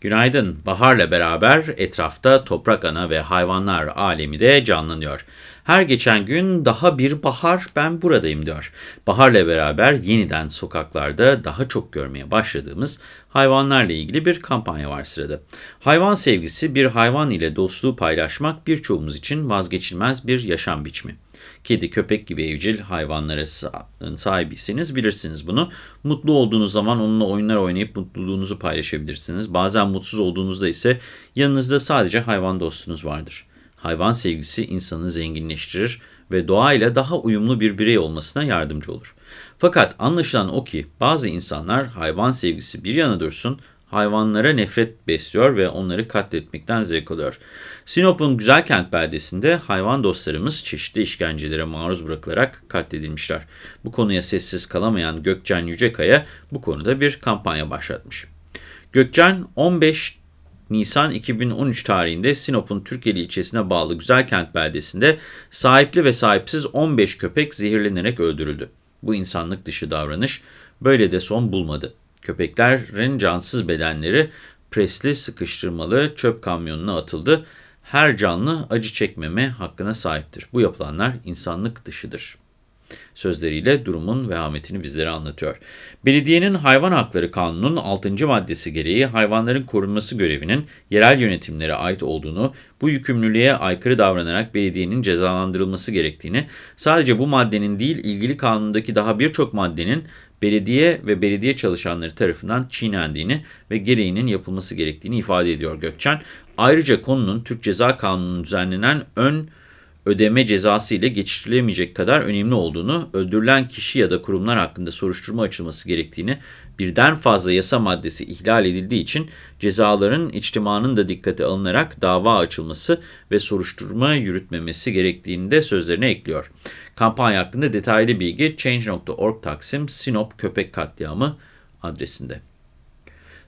Günaydın. Baharla beraber etrafta toprak ana ve hayvanlar alemi de canlanıyor. Her geçen gün daha bir bahar ben buradayım diyor. Baharla beraber yeniden sokaklarda daha çok görmeye başladığımız hayvanlarla ilgili bir kampanya var sırada. Hayvan sevgisi bir hayvan ile dostluğu paylaşmak birçoğumuz için vazgeçilmez bir yaşam biçimi. Kedi, köpek gibi evcil hayvanlara sahibiyseniz bilirsiniz bunu. Mutlu olduğunuz zaman onunla oyunlar oynayıp mutluluğunuzu paylaşabilirsiniz. Bazen mutsuz olduğunuzda ise yanınızda sadece hayvan dostunuz vardır. Hayvan sevgisi insanı zenginleştirir ve doğayla daha uyumlu bir birey olmasına yardımcı olur. Fakat anlaşılan o ki bazı insanlar hayvan sevgisi bir yana dursun, hayvanlara nefret besliyor ve onları katletmekten zevk alıyor. Sinop'un Güzelkent beldesinde hayvan dostlarımız çeşitli işkencelere maruz bırakılarak katledilmişler. Bu konuya sessiz kalamayan Gökçen Yücekaya bu konuda bir kampanya başlatmış. Gökçen 15 Nisan 2013 tarihinde Sinop'un Türkeli ilçesine bağlı Güzelkent beldesinde sahipli ve sahipsiz 15 köpek zehirlenerek öldürüldü. Bu insanlık dışı davranış böyle de son bulmadı. Köpeklerin cansız bedenleri presli sıkıştırmalı çöp kamyonuna atıldı. Her canlı acı çekmeme hakkına sahiptir. Bu yapılanlar insanlık dışıdır sözleriyle durumun vehametini bizlere anlatıyor. Belediyenin Hayvan Hakları Kanunu'nun 6. maddesi gereği hayvanların korunması görevinin yerel yönetimlere ait olduğunu, bu yükümlülüğe aykırı davranarak belediyenin cezalandırılması gerektiğini, sadece bu maddenin değil ilgili kanundaki daha birçok maddenin belediye ve belediye çalışanları tarafından çiğnendiğini ve gereğinin yapılması gerektiğini ifade ediyor Gökçen. Ayrıca konunun Türk Ceza Kanunu'nun düzenlenen ön ödeme cezası ile geçiştirilemeyecek kadar önemli olduğunu, öldürülen kişi ya da kurumlar hakkında soruşturma açılması gerektiğini, birden fazla yasa maddesi ihlal edildiği için cezaların içtimanın da dikkate alınarak dava açılması ve soruşturma yürütmemesi gerektiğini de sözlerine ekliyor. Kampanya hakkında detaylı bilgi Change.org Taksim Sinop Köpek Katliamı adresinde.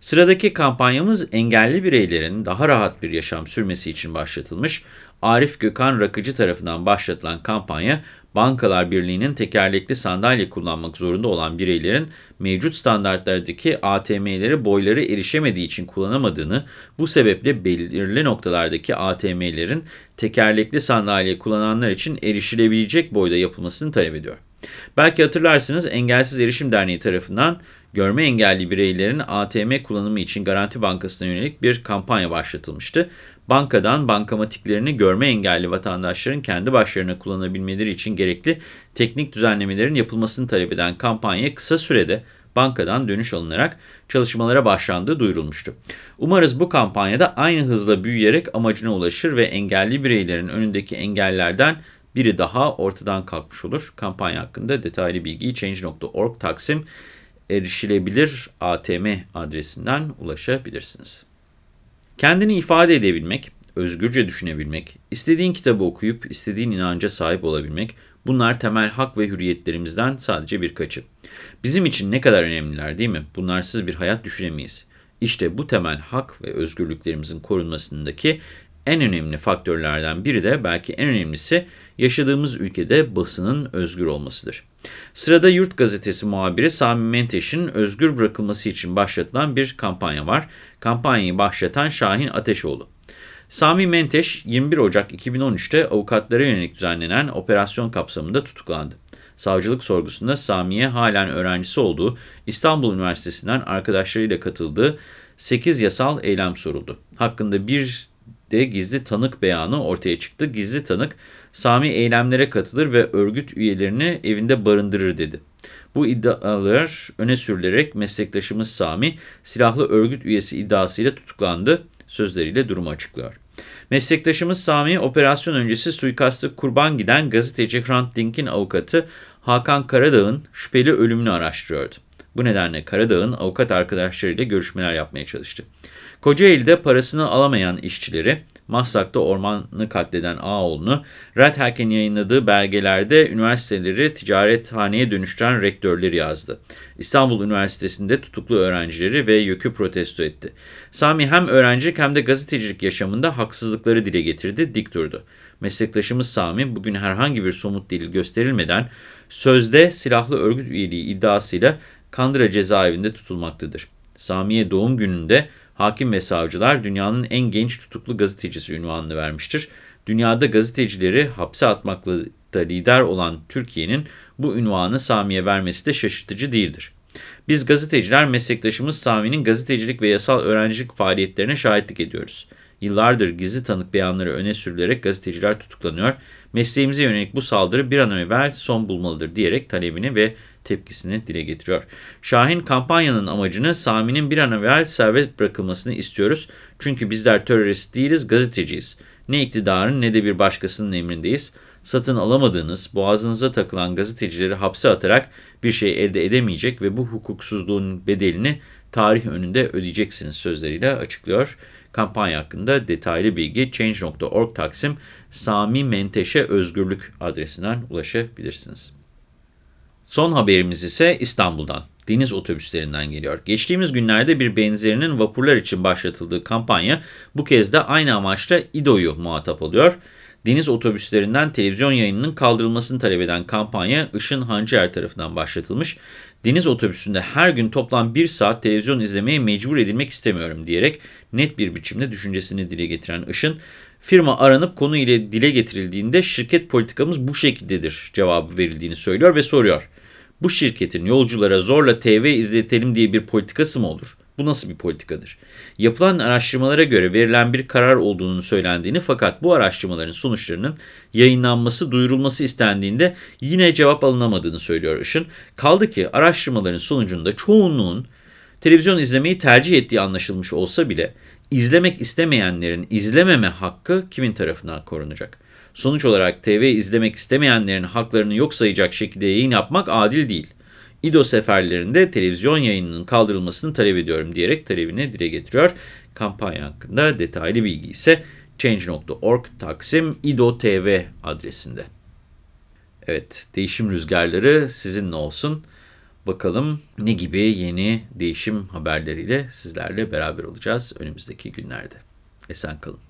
Sıradaki kampanyamız engelli bireylerin daha rahat bir yaşam sürmesi için başlatılmış. Arif Gökhan Rakıcı tarafından başlatılan kampanya, Bankalar Birliği'nin tekerlekli sandalye kullanmak zorunda olan bireylerin mevcut standartlardaki ATM'leri boyları erişemediği için kullanamadığını, bu sebeple belirli noktalardaki ATM'lerin tekerlekli sandalye kullananlar için erişilebilecek boyda yapılmasını talep ediyor. Belki hatırlarsınız Engelsiz Erişim Derneği tarafından görme engelli bireylerin ATM kullanımı için Garanti Bankası'na yönelik bir kampanya başlatılmıştı. Bankadan bankamatiklerini görme engelli vatandaşların kendi başlarına kullanabilmeleri için gerekli teknik düzenlemelerin yapılmasını talep eden kampanya kısa sürede bankadan dönüş alınarak çalışmalara başlandığı duyurulmuştu. Umarız bu kampanyada aynı hızla büyüyerek amacına ulaşır ve engelli bireylerin önündeki engellerden biri daha ortadan kalkmış olur. Kampanya hakkında detaylı bilgiyi Change.org Taksim erişilebilir ATM adresinden ulaşabilirsiniz. Kendini ifade edebilmek, özgürce düşünebilmek, istediğin kitabı okuyup istediğin inanca sahip olabilmek, bunlar temel hak ve hürriyetlerimizden sadece birkaçı. Bizim için ne kadar önemliler değil mi? Bunlarsız bir hayat düşünemeyiz. İşte bu temel hak ve özgürlüklerimizin korunmasındaki en önemli faktörlerden biri de belki en önemlisi yaşadığımız ülkede basının özgür olmasıdır. Sırada Yurt Gazetesi muhabiri Sami Menteş'in özgür bırakılması için başlatılan bir kampanya var. Kampanyayı başlatan Şahin Ateşoğlu. Sami Menteş 21 Ocak 2013'te avukatlara yönelik düzenlenen operasyon kapsamında tutuklandı. Savcılık sorgusunda Sami'ye halen öğrencisi olduğu İstanbul Üniversitesi'nden arkadaşlarıyla katıldığı 8 yasal eylem soruldu. Hakkında bir de gizli tanık beyanı ortaya çıktı. Gizli tanık Sami eylemlere katılır ve örgüt üyelerini evinde barındırır dedi. Bu iddialar öne sürülerek meslektaşımız Sami silahlı örgüt üyesi iddiasıyla tutuklandı sözleriyle durumu açıklıyor. Meslektaşımız Sami operasyon öncesi suikastı kurban giden gazeteci Hrant Dink'in avukatı Hakan Karadağ'ın şüpheli ölümünü araştırıyordu. Bu nedenle Karadağ'ın avukat arkadaşlarıyla görüşmeler yapmaya çalıştı. Kocaeli'de parasını alamayan işçileri, Maslak'ta ormanı katleden Ağoğlu'nu, Red Hack'in yayınladığı belgelerde üniversiteleri ticarethaneye dönüştüren rektörleri yazdı. İstanbul Üniversitesi'nde tutuklu öğrencileri ve YÖK'ü protesto etti. Sami hem öğrencilik hem de gazetecilik yaşamında haksızlıkları dile getirdi, dik durdu. Meslektaşımız Sami bugün herhangi bir somut delil gösterilmeden sözde silahlı örgüt üyeliği iddiasıyla Kandıra cezaevinde tutulmaktadır. Sami'ye doğum gününde hakim ve savcılar dünyanın en genç tutuklu gazetecisi ünvanını vermiştir. Dünyada gazetecileri hapse atmakla da lider olan Türkiye'nin bu ünvanı Sami'ye vermesi de şaşırtıcı değildir. Biz gazeteciler meslektaşımız Sami'nin gazetecilik ve yasal öğrencilik faaliyetlerine şahitlik ediyoruz. Yıllardır gizli tanık beyanları öne sürülerek gazeteciler tutuklanıyor. Mesleğimize yönelik bu saldırı bir an evvel son bulmalıdır diyerek talebini ve tepkisini dile getiriyor. Şahin kampanyanın amacını Sami'nin bir an evvel serbest bırakılmasını istiyoruz. Çünkü bizler terörist değiliz, gazeteciyiz. Ne iktidarın ne de bir başkasının emrindeyiz. Satın alamadığınız, boğazınıza takılan gazetecileri hapse atarak bir şey elde edemeyecek ve bu hukuksuzluğun bedelini tarih önünde ödeyeceksiniz sözleriyle açıklıyor. Kampanya hakkında detaylı bilgi Change.org Taksim Sami Menteşe Özgürlük adresinden ulaşabilirsiniz. Son haberimiz ise İstanbul'dan. Deniz otobüslerinden geliyor. Geçtiğimiz günlerde bir benzerinin vapurlar için başlatıldığı kampanya bu kez de aynı amaçla İDO'yu muhatap oluyor. Deniz otobüslerinden televizyon yayınının kaldırılmasını talep eden kampanya Işın Hancıer tarafından başlatılmış. Deniz otobüsünde her gün toplam bir saat televizyon izlemeye mecbur edilmek istemiyorum diyerek net bir biçimde düşüncesini dile getiren Işın, firma aranıp konu ile dile getirildiğinde şirket politikamız bu şekildedir cevabı verildiğini söylüyor ve soruyor. Bu şirketin yolculara zorla TV izletelim diye bir politikası mı olur? Bu nasıl bir politikadır? Yapılan araştırmalara göre verilen bir karar olduğunu söylendiğini fakat bu araştırmaların sonuçlarının yayınlanması, duyurulması istendiğinde yine cevap alınamadığını söylüyor Işın. Kaldı ki araştırmaların sonucunda çoğunluğun televizyon izlemeyi tercih ettiği anlaşılmış olsa bile izlemek istemeyenlerin izlememe hakkı kimin tarafından korunacak? Sonuç olarak TV izlemek istemeyenlerin haklarını yok sayacak şekilde yayın yapmak adil değil. İDO seferlerinde televizyon yayınının kaldırılmasını talep ediyorum diyerek talebini dile getiriyor. Kampanya hakkında detaylı bilgi ise change.org Taksim İDO TV adresinde. Evet, değişim rüzgarları sizinle olsun. Bakalım ne gibi yeni değişim haberleriyle sizlerle beraber olacağız önümüzdeki günlerde. Esen kalın.